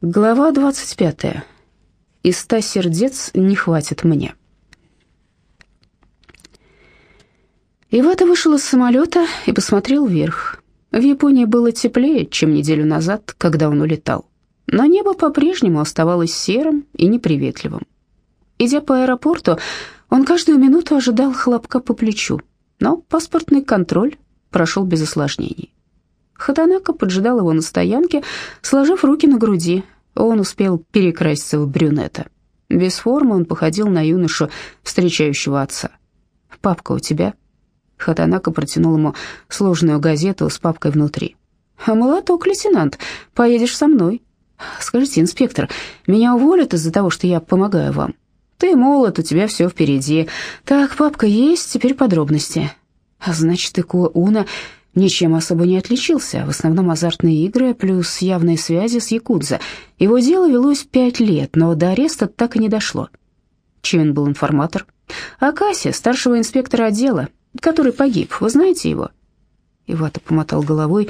Глава 25. Из ста сердец не хватит мне. Ивата вышел из самолета и посмотрел вверх. В Японии было теплее, чем неделю назад, когда он улетал. Но небо по-прежнему оставалось серым и неприветливым. Идя по аэропорту, он каждую минуту ожидал хлопка по плечу, но паспортный контроль прошел без осложнений. Хатанака поджидал его на стоянке, сложив руки на груди. Он успел перекраситься в брюнета. Без формы он походил на юношу, встречающего отца. «Папка у тебя?» Хатанака протянул ему сложную газету с папкой внутри. «А молоток, лейтенант, поедешь со мной». «Скажите, инспектор, меня уволят из-за того, что я помогаю вам?» «Ты молод, у тебя все впереди. Так, папка есть, теперь подробности». «А значит, Ико Уна ничем особо не отличился, в основном азартные игры плюс явные связи с Якудза. Его дело велось пять лет, но до ареста так и не дошло. Он был информатор? Акаси, старшего инспектора отдела, который погиб. Вы знаете его?» Ивата помотал головой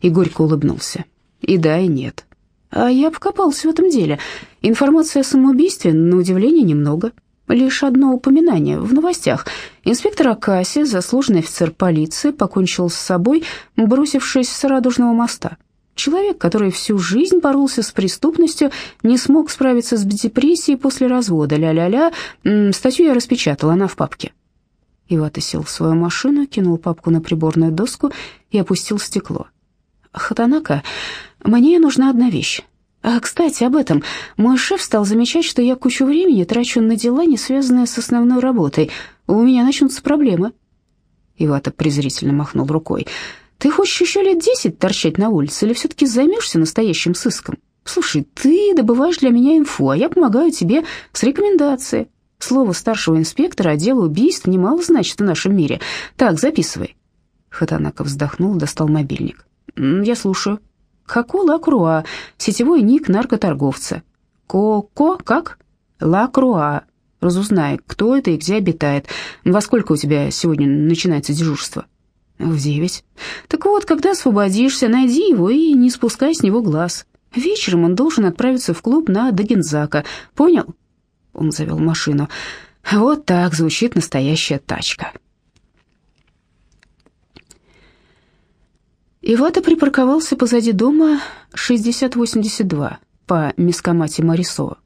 и горько улыбнулся. «И да, и нет. А я покопался в этом деле. Информации о самоубийстве, на удивление, немного». Лишь одно упоминание в новостях. Инспектор Акаси, заслуженный офицер полиции, покончил с собой, бросившись с Радужного моста. Человек, который всю жизнь боролся с преступностью, не смог справиться с депрессией после развода. Ля-ля-ля. Статью я распечатал, она в папке. Ивата сел в свою машину, кинул папку на приборную доску и опустил стекло. «Хатанака, мне нужна одна вещь. А, кстати, об этом. Мой шеф стал замечать, что я кучу времени трачу на дела, не связанные с основной работой. У меня начнутся проблемы. Ивата презрительно махнул рукой. Ты хочешь еще лет десять торчать на улице или все-таки займешься настоящим сыском? Слушай, ты добываешь для меня инфу, а я помогаю тебе с рекомендацией. Слово старшего инспектора отдела убийств немало значит в нашем мире. Так, записывай. Хатанака вздохнул, достал мобильник. «Я слушаю». Хако Лакруа, сетевой ник наркоторговца. Ко-ко, как? Лакруа. Разузнай, кто это и где обитает. Во сколько у тебя сегодня начинается дежурство? В девять. Так вот, когда освободишься, найди его и не спускай с него глаз. Вечером он должен отправиться в клуб на Дагензака. Понял? Он завел машину. Вот так звучит настоящая тачка. Ивата припарковался позади дома 6082 по мискомате Марисо.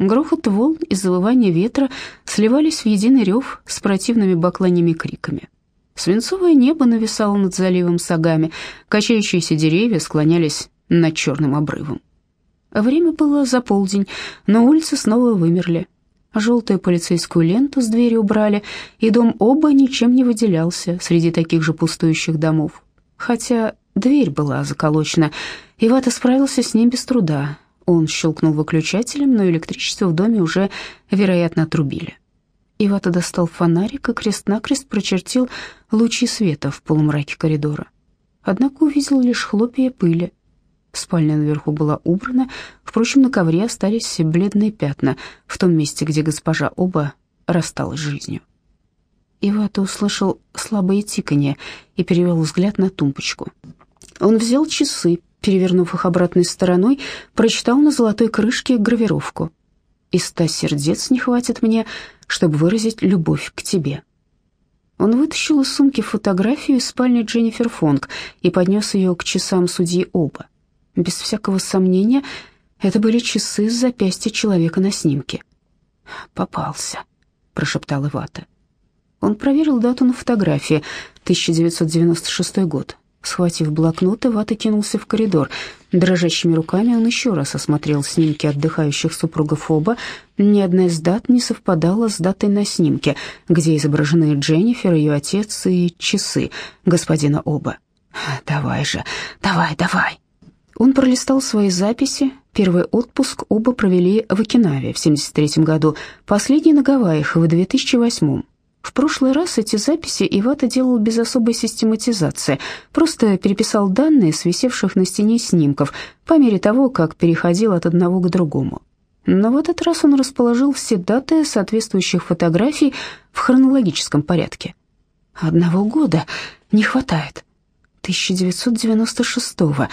Грохот волн и завывание ветра сливались в единый рев с противными бакланьями криками. Свинцовое небо нависало над заливом сагами, качающиеся деревья склонялись над черным обрывом. Время было за полдень, но улицы снова вымерли. Желтую полицейскую ленту с двери убрали, и дом оба ничем не выделялся среди таких же пустующих домов хотя дверь была заколочена. Ивата справился с ним без труда. Он щелкнул выключателем, но электричество в доме уже, вероятно, отрубили. Ивата достал фонарик и крест-накрест прочертил лучи света в полумраке коридора. Однако увидел лишь хлопья пыли. Спальня наверху была убрана, впрочем, на ковре остались бледные пятна в том месте, где госпожа Оба рассталась с жизнью. Ивата услышал слабое тиканье и перевел взгляд на тумбочку. Он взял часы, перевернув их обратной стороной, прочитал на золотой крышке гравировку. «И ста сердец не хватит мне, чтобы выразить любовь к тебе». Он вытащил из сумки фотографию из спальни Дженнифер Фонг и поднес ее к часам судьи Оба. Без всякого сомнения, это были часы с запястья человека на снимке. «Попался», — прошептал Ивата. Он проверил дату на фотографии, 1996 год. Схватив блокнот, Ивата кинулся в коридор. Дрожащими руками он еще раз осмотрел снимки отдыхающих супругов оба. Ни одна из дат не совпадала с датой на снимке, где изображены Дженнифер, ее отец и часы господина оба. «Давай же, давай, давай!» Он пролистал свои записи. Первый отпуск оба провели в Окинаве в 73 году, последний на Гавайях в 2008 в прошлый раз эти записи Ивата делал без особой систематизации, просто переписал данные с висевших на стене снимков по мере того, как переходил от одного к другому. Но в этот раз он расположил все даты соответствующих фотографий в хронологическом порядке. Одного года не хватает. 1996-го.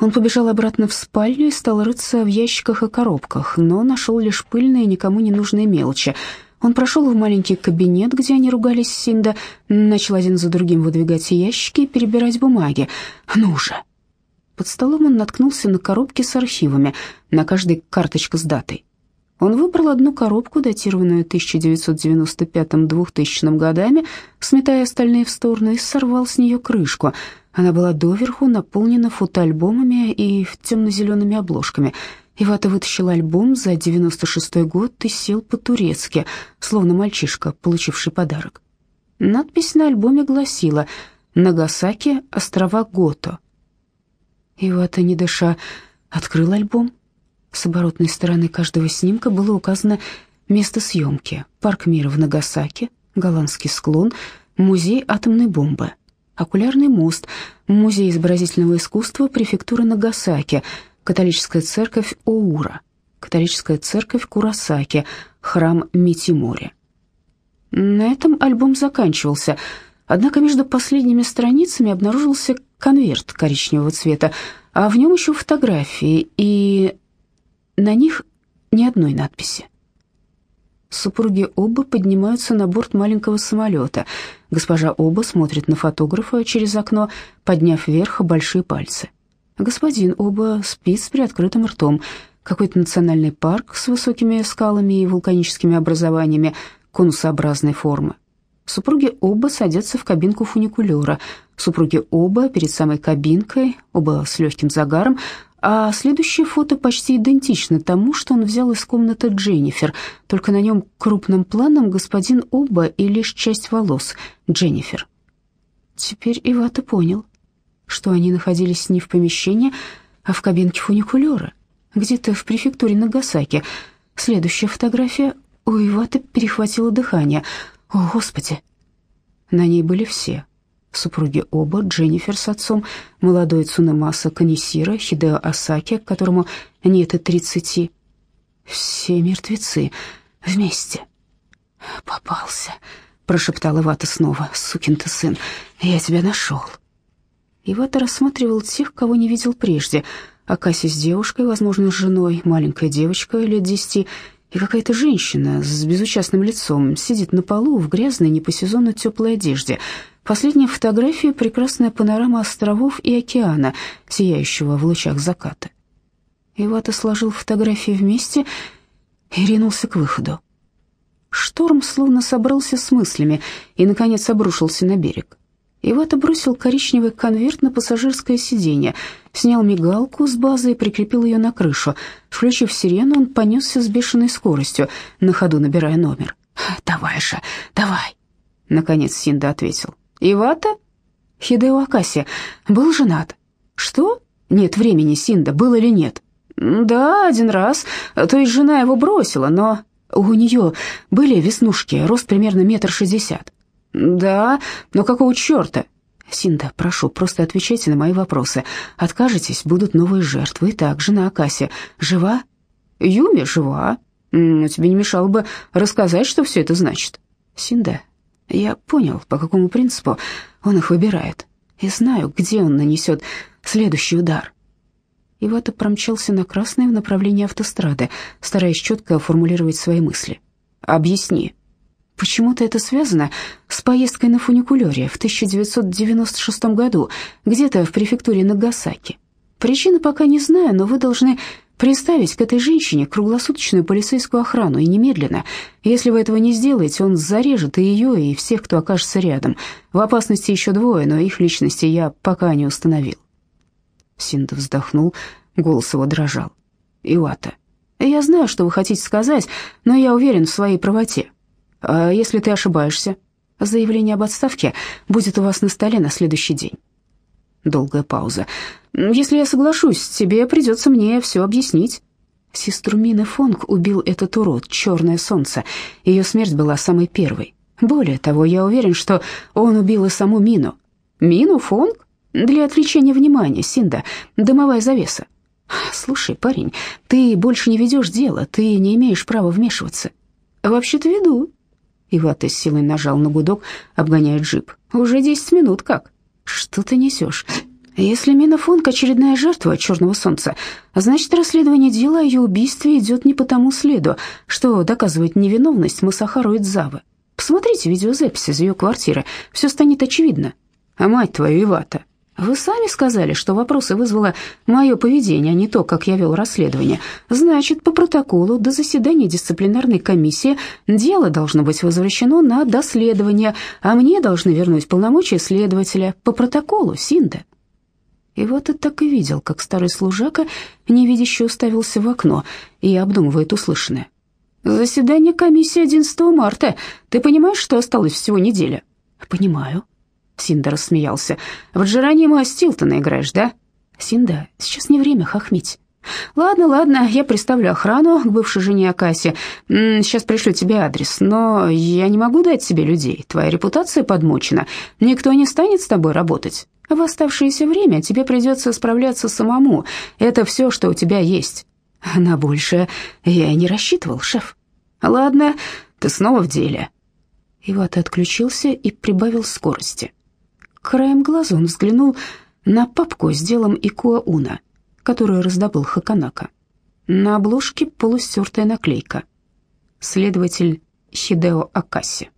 Он побежал обратно в спальню и стал рыться в ящиках и коробках, но нашел лишь пыльные, никому не нужные мелочи. Он прошел в маленький кабинет, где они ругались с Синда, начал один за другим выдвигать ящики и перебирать бумаги. «Ну же!» Под столом он наткнулся на коробки с архивами, на каждой карточка с датой. Он выбрал одну коробку, датированную 1995-2000 годами, сметая остальные в сторону, и сорвал с нее крышку. Она была доверху наполнена фотоальбомами и темно-зелеными обложками. Ивата вытащил альбом за 96-й год и сел по-турецки, словно мальчишка, получивший подарок. Надпись на альбоме гласила «Нагасаки, острова Гото». Ивата, не дыша, открыл альбом с оборотной стороны каждого снимка было указано место съемки. Парк мира в Нагасаки, голландский склон, музей атомной бомбы, окулярный мост, музей изобразительного искусства префектуры Нагасаки, католическая церковь Оура, католическая церковь Курасаки, храм Митимори. На этом альбом заканчивался, однако между последними страницами обнаружился конверт коричневого цвета, а в нем еще фотографии, и на них ни одной надписи. Супруги Оба поднимаются на борт маленького самолета. Госпожа Оба смотрит на фотографа через окно, подняв вверх большие пальцы. Господин Оба спит с приоткрытым ртом. Какой-то национальный парк с высокими скалами и вулканическими образованиями конусообразной формы. Супруги оба садятся в кабинку фуникулера. Супруги оба перед самой кабинкой, оба с легким загаром, а следующее фото почти идентично тому, что он взял из комнаты Дженнифер, только на нем крупным планом господин Оба и лишь часть волос Дженнифер. Теперь Ивата понял, что они находились не в помещении, а в кабинке фуникулера, где-то в префектуре Нагасаки. Следующая фотография у Ивата перехватило дыхание. О, Господи! На ней были все супруги оба, Дженнифер с отцом, молодой Цунемаса Канисира, Хидео Асаки, которому нет и тридцати. Все мертвецы вместе. «Попался», — прошептал Ивата снова, — «сукин ты сын, я тебя нашел». Ивата рассматривал тех, кого не видел прежде. Акаси с девушкой, возможно, с женой, маленькая девочка лет десяти и какая-то женщина с безучастным лицом сидит на полу в грязной, не по сезону теплой одежде — Последняя фотография — прекрасная панорама островов и океана, сияющего в лучах заката. Ивата сложил фотографии вместе и ринулся к выходу. Шторм словно собрался с мыслями и, наконец, обрушился на берег. Ивата бросил коричневый конверт на пассажирское сиденье, снял мигалку с базы и прикрепил ее на крышу. Включив сирену, он понесся с бешеной скоростью, на ходу набирая номер. «Давай же, давай!» Наконец Синда ответил. Ивата? Хидео Акаси был женат. Что? Нет времени, Синда, был или нет? Да, один раз. То есть жена его бросила, но у нее были веснушки, рост примерно метр шестьдесят. Да, но какого черта? Синда, прошу, просто отвечайте на мои вопросы. Откажетесь, будут новые жертвы. Итак, жена Акаси жива? Юми жива. Но тебе не мешало бы рассказать, что все это значит. Синда, я понял, по какому принципу он их выбирает, и знаю, где он нанесет следующий удар. Ивата промчался на красное в направлении автострады, стараясь четко формулировать свои мысли. «Объясни». Почему-то это связано с поездкой на фуникулере в 1996 году, где-то в префектуре Нагасаки. Причины пока не знаю, но вы должны Приставить к этой женщине круглосуточную полицейскую охрану и немедленно. Если вы этого не сделаете, он зарежет и ее, и всех, кто окажется рядом. В опасности еще двое, но их личности я пока не установил. Синда вздохнул, голос его дрожал. Иуата, я знаю, что вы хотите сказать, но я уверен в своей правоте. А если ты ошибаешься? Заявление об отставке будет у вас на столе на следующий день. Долгая пауза. «Если я соглашусь, тебе придется мне все объяснить». Сестру Мины Фонг убил этот урод, Черное Солнце. Ее смерть была самой первой. Более того, я уверен, что он убил и саму Мину. Мину Фонг? Для отвлечения внимания, Синда, дымовая завеса. Слушай, парень, ты больше не ведешь дело, ты не имеешь права вмешиваться. Вообще-то веду. Ивата с силой нажал на гудок, обгоняя джип. Уже десять минут как. Что ты несешь? Если Мина Фонк очередная жертва черного солнца, значит, расследование дела о ее убийстве идет не по тому следу, что доказывает невиновность Масахару Идзавы. Посмотрите видеозапись из ее квартиры, все станет очевидно. А мать твою, Ивата, вы сами сказали, что вопросы вызвало мое поведение, а не то, как я вел расследование. Значит, по протоколу до заседания дисциплинарной комиссии дело должно быть возвращено на доследование, а мне должны вернуть полномочия следователя по протоколу Синда. И вот ты так и видел, как старый служака невидяще уставился в окно и обдумывает услышанное. «Заседание комиссии 11 марта. Ты понимаешь, что осталось всего неделя?» «Понимаю». Синда рассмеялся. «В Джеронима Стилтона играешь, да?» «Синда, сейчас не время хохмить». «Ладно, ладно, я представлю охрану к бывшей жене Акаси. Сейчас пришлю тебе адрес, но я не могу дать тебе людей. Твоя репутация подмочена. Никто не станет с тобой работать. В оставшееся время тебе придется справляться самому. Это все, что у тебя есть. На большее я и не рассчитывал, шеф. Ладно, ты снова в деле. Ивата отключился и прибавил скорости. Краем глаза он взглянул на папку с делом Икуа Уна, которую раздобыл Хаканака. На обложке полустертая наклейка. Следователь Хидео Акаси.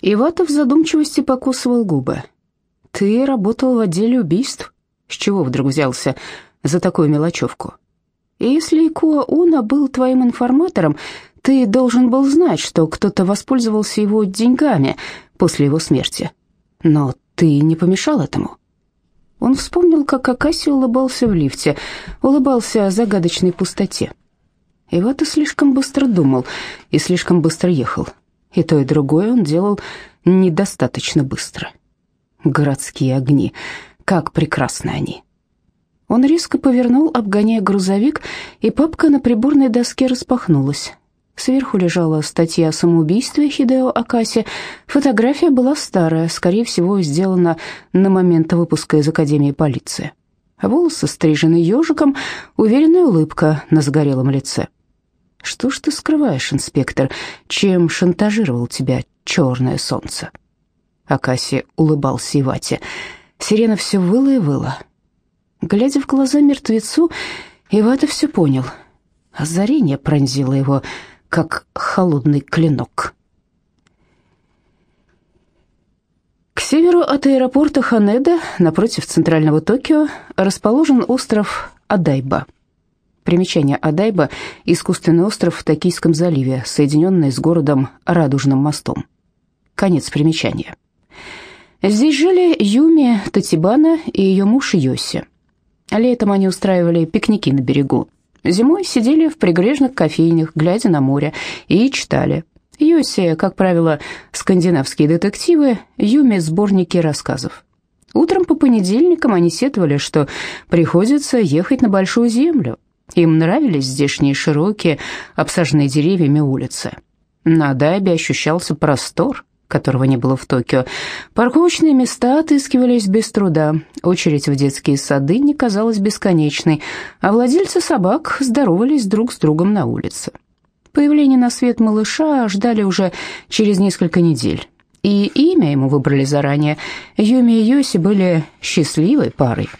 Ивата в задумчивости покусывал губы. Ты работал в отделе убийств. С чего вдруг взялся за такую мелочевку? Если Икуа Уна был твоим информатором, ты должен был знать, что кто-то воспользовался его деньгами после его смерти. Но ты не помешал этому. Он вспомнил, как Акаси улыбался в лифте, улыбался загадочной пустоте. И вот и слишком быстро думал, и слишком быстро ехал. И то, и другое он делал недостаточно быстро. Городские огни, как прекрасны они. Он резко повернул, обгоняя грузовик, и папка на приборной доске распахнулась. Сверху лежала статья о самоубийстве Хидео Акаси. Фотография была старая, скорее всего, сделана на момент выпуска из Академии полиции. Волосы стрижены ежиком, уверенная улыбка на загорелом лице. «Что ж ты скрываешь, инспектор? Чем шантажировал тебя черное солнце?» Акаси улыбался Ивате. Сирена все выла и выла. Глядя в глаза мертвецу, Ивата все понял. Озарение пронзило его, как холодный клинок. К северу от аэропорта Ханеда, напротив центрального Токио, расположен остров Адайба. Примечание Адайба – искусственный остров в Токийском заливе, соединенный с городом Радужным мостом. Конец примечания. Здесь жили Юми Татибана и ее муж Йоси. Летом они устраивали пикники на берегу. Зимой сидели в прибрежных кофейнях, глядя на море, и читали. Йоси, как правило, скандинавские детективы, Юми – сборники рассказов. Утром по понедельникам они сетовали, что приходится ехать на Большую Землю. Им нравились здешние широкие, обсаженные деревьями улицы. На Дайбе ощущался простор – которого не было в Токио. Парковочные места отыскивались без труда, очередь в детские сады не казалась бесконечной, а владельцы собак здоровались друг с другом на улице. Появление на свет малыша ждали уже через несколько недель. И имя ему выбрали заранее. Юми и Йоси были счастливой парой.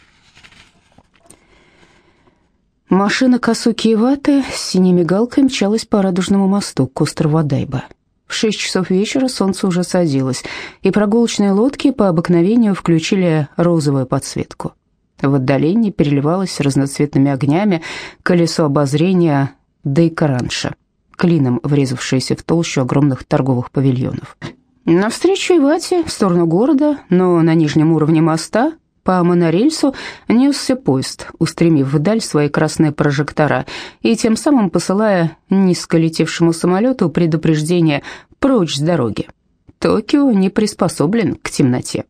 Машина Касуки Иваты с синей мигалкой мчалась по Радужному мосту к острову Адайба. В шесть часов вечера солнце уже садилось, и прогулочные лодки по обыкновению включили розовую подсветку. В отдалении переливалось разноцветными огнями колесо обозрения Дейкаранша, клином врезавшееся в толщу огромных торговых павильонов. Навстречу Ивате, в сторону города, но на нижнем уровне моста, по монорельсу несся поезд, устремив вдаль свои красные прожектора и тем самым посылая низко летевшему самолету предупреждение прочь с дороги. Токио не приспособлен к темноте.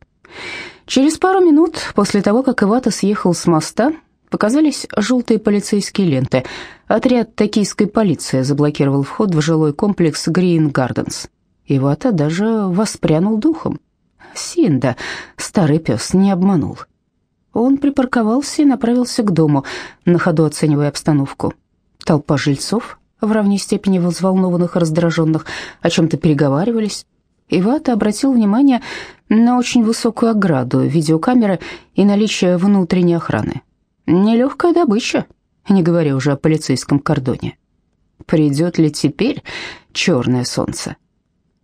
Через пару минут после того, как Ивата съехал с моста, показались желтые полицейские ленты. Отряд токийской полиции заблокировал вход в жилой комплекс Green Gardens. Ивата даже воспрянул духом. Синда, старый пес, не обманул. Он припарковался и направился к дому, на ходу оценивая обстановку. Толпа жильцов, в равной степени взволнованных и раздраженных, о чем-то переговаривались. Ивата обратил внимание на очень высокую ограду видеокамеры и наличие внутренней охраны. Нелегкая добыча, не говоря уже о полицейском кордоне. Придет ли теперь черное солнце?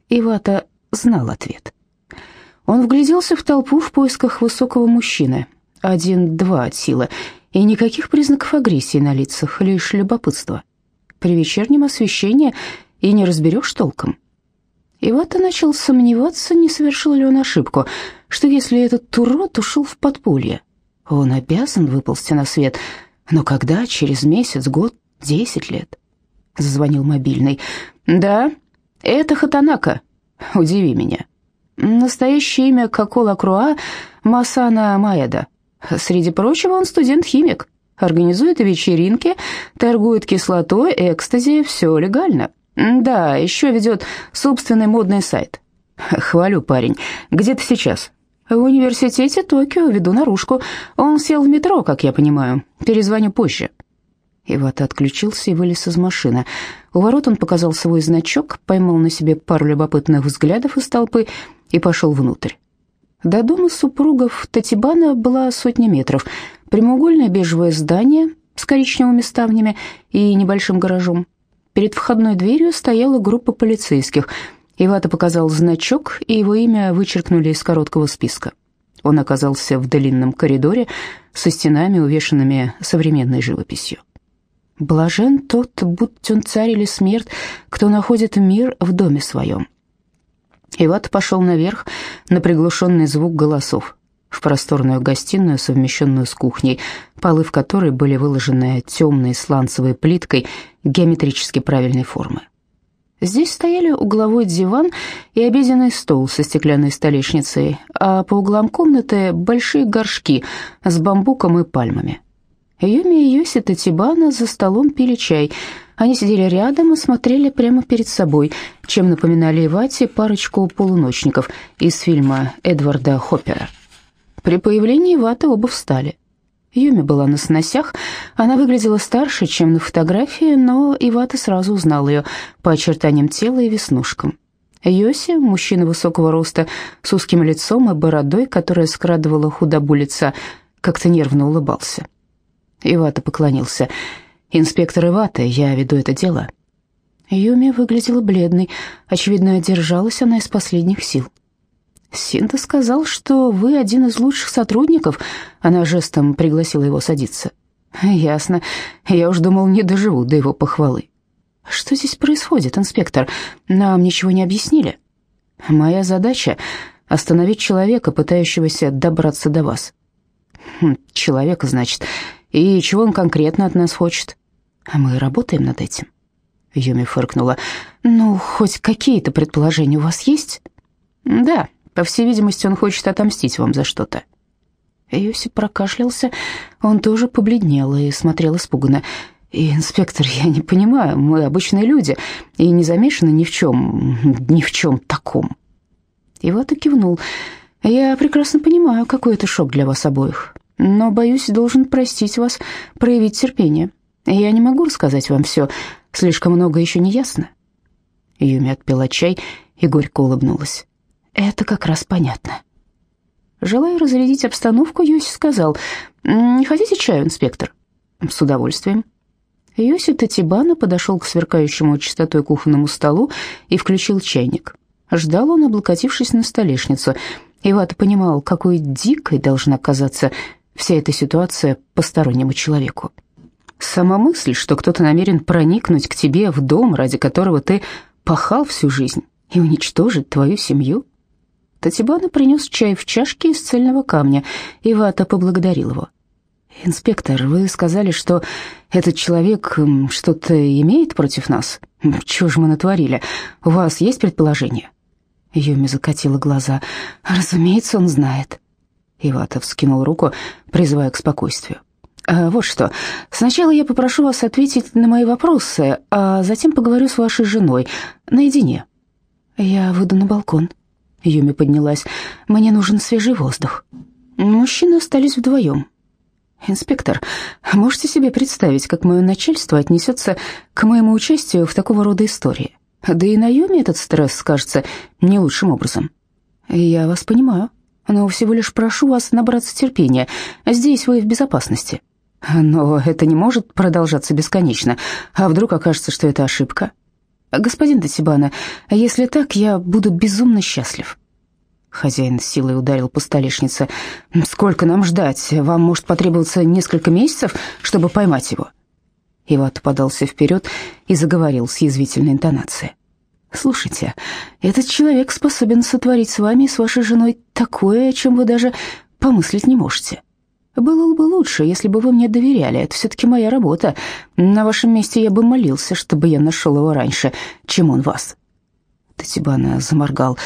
Ивата знал ответ. Он вгляделся в толпу в поисках высокого мужчины. Один-два от силы, и никаких признаков агрессии на лицах, лишь любопытство. При вечернем освещении и не разберешь толком. Ивата начал сомневаться, не совершил ли он ошибку, что если этот урод ушел в подполье, он обязан выползти на свет. Но когда? Через месяц, год, десять лет? Зазвонил мобильный. «Да, это Хатанака. Удиви меня. Настоящее имя Кокола Круа Масана Маэда. Среди прочего, он студент-химик. Организует вечеринки, торгует кислотой, экстази, все легально. Да, еще ведет собственный модный сайт. Хвалю, парень. Где ты сейчас? В университете Токио веду наружку. Он сел в метро, как я понимаю. Перезвоню позже. Ивата отключился и вылез из машины. У ворот он показал свой значок, поймал на себе пару любопытных взглядов из толпы и пошел внутрь. До дома супругов Татибана была сотня метров. Прямоугольное бежевое здание с коричневыми ставнями и небольшим гаражом. Перед входной дверью стояла группа полицейских. Ивата показал значок, и его имя вычеркнули из короткого списка. Он оказался в длинном коридоре со стенами, увешанными современной живописью. Блажен тот, будь он царь или смерть, кто находит мир в доме своем. Иват пошел наверх на приглушенный звук голосов, в просторную гостиную, совмещенную с кухней, полы в которой были выложены темной сланцевой плиткой геометрически правильной формы. Здесь стояли угловой диван и обеденный стол со стеклянной столешницей, а по углам комнаты большие горшки с бамбуком и пальмами. Юми и Йоси Татибана за столом пили чай. Они сидели рядом и смотрели прямо перед собой, чем напоминали Ивате парочку полуночников из фильма Эдварда Хоппера. При появлении Иваты оба встали. Юми была на сносях, она выглядела старше, чем на фотографии, но Ивата сразу узнал ее по очертаниям тела и веснушкам. Йоси, мужчина высокого роста, с узким лицом и бородой, которая скрадывала худобу лица, как-то нервно улыбался. Ивата поклонился. «Инспектор Ивата, я веду это дело». Юми выглядела бледной. Очевидно, держалась она из последних сил. «Синта сказал, что вы один из лучших сотрудников». Она жестом пригласила его садиться. «Ясно. Я уж думал, не доживу до его похвалы». «Что здесь происходит, инспектор? Нам ничего не объяснили». «Моя задача — остановить человека, пытающегося добраться до вас». «Хм, «Человека, значит. И чего он конкретно от нас хочет? А мы работаем над этим. Юми фыркнула. Ну, хоть какие-то предположения у вас есть? Да, по всей видимости, он хочет отомстить вам за что-то. Юси прокашлялся, он тоже побледнел и смотрел испуганно. И, инспектор, я не понимаю, мы обычные люди и не замешаны ни в чем, ни в чем таком. Ивата кивнул. Я прекрасно понимаю, какой это шок для вас обоих но, боюсь, должен простить вас, проявить терпение. Я не могу рассказать вам все, слишком много еще не ясно». Юми отпила чай и горько улыбнулась. «Это как раз понятно». Желая разрядить обстановку, Йоси сказал, «Не хотите чаю, инспектор?» «С удовольствием». Йоси Татибана подошел к сверкающему чистотой кухонному столу и включил чайник. Ждал он, облокотившись на столешницу. Ивата понимал, какой дикой должна казаться вся эта ситуация постороннему человеку. Сама мысль, что кто-то намерен проникнуть к тебе в дом, ради которого ты пахал всю жизнь, и уничтожить твою семью. Татибана принес чай в чашке из цельного камня, и Вата поблагодарил его. «Инспектор, вы сказали, что этот человек что-то имеет против нас? Чего же мы натворили? У вас есть предположение?» Юми закатила глаза. «Разумеется, он знает». Иватов скинул руку, призывая к спокойствию. «А, «Вот что, сначала я попрошу вас ответить на мои вопросы, а затем поговорю с вашей женой наедине». «Я выйду на балкон». Юми поднялась. «Мне нужен свежий воздух». Мужчины остались вдвоем. «Инспектор, можете себе представить, как мое начальство отнесется к моему участию в такого рода истории? Да и на Юме этот стресс скажется не лучшим образом». Я вас понимаю, но всего лишь прошу вас набраться терпения. Здесь вы в безопасности. Но это не может продолжаться бесконечно. А вдруг окажется, что это ошибка? Господин Татибана, если так, я буду безумно счастлив. Хозяин силой ударил по столешнице. «Сколько нам ждать? Вам может потребоваться несколько месяцев, чтобы поймать его?» Иват подался вперед и заговорил с язвительной интонацией. «Слушайте, этот человек способен сотворить с вами и с вашей женой такое, о чем вы даже помыслить не можете. Было бы лучше, если бы вы мне доверяли, это все-таки моя работа. На вашем месте я бы молился, чтобы я нашел его раньше, чем он вас». Татибана заморгал.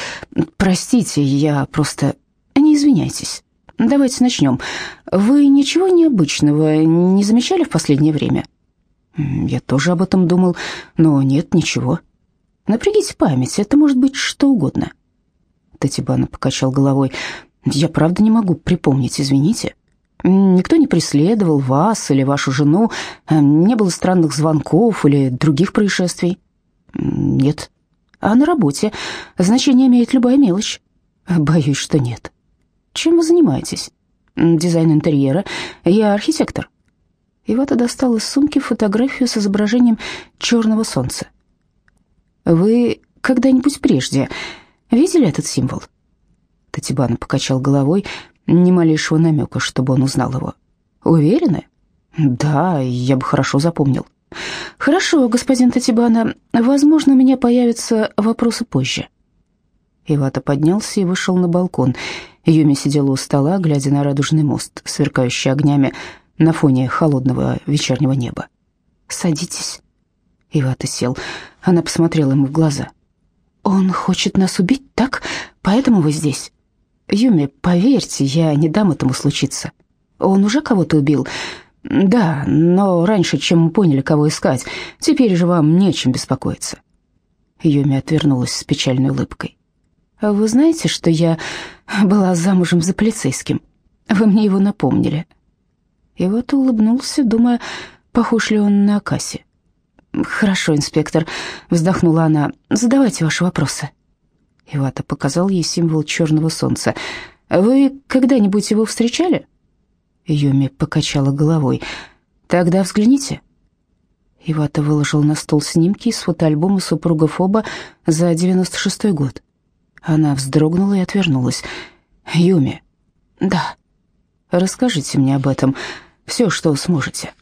«Простите, я просто...» «Не извиняйтесь. Давайте начнем. Вы ничего необычного не замечали в последнее время?» «Я тоже об этом думал, но нет, ничего. Напрягите память, это может быть что угодно». Татибана покачал головой. «Я правда не могу припомнить, извините». Никто не преследовал вас или вашу жену, не было странных звонков или других происшествий? Нет. А на работе значение имеет любая мелочь? Боюсь, что нет. Чем вы занимаетесь? Дизайн интерьера. Я архитектор. Ивата достал из сумки фотографию с изображением черного солнца. Вы когда-нибудь прежде видели этот символ? Татибана покачал головой, ни малейшего намека, чтобы он узнал его. Уверены? Да, я бы хорошо запомнил. Хорошо, господин Татибана, возможно, у меня появятся вопросы позже. Ивата поднялся и вышел на балкон. Юми сидела у стола, глядя на радужный мост, сверкающий огнями на фоне холодного вечернего неба. «Садитесь». Ивата сел. Она посмотрела ему в глаза. «Он хочет нас убить, так? Поэтому вы здесь?» «Юми, поверьте, я не дам этому случиться. Он уже кого-то убил?» «Да, но раньше, чем мы поняли, кого искать. Теперь же вам нечем беспокоиться». Юми отвернулась с печальной улыбкой. «А «Вы знаете, что я была замужем за полицейским? Вы мне его напомнили». И вот улыбнулся, думая, похож ли он на Акаси. «Хорошо, инспектор», — вздохнула она, — «задавайте ваши вопросы». Ивата показал ей символ черного солнца. «Вы когда-нибудь его встречали?» Юми покачала головой. «Тогда взгляните». Ивата выложил на стол снимки из фотоальбома супругов оба за 96-й год. Она вздрогнула и отвернулась. «Юми». «Да». «Расскажите мне об этом, все, что сможете».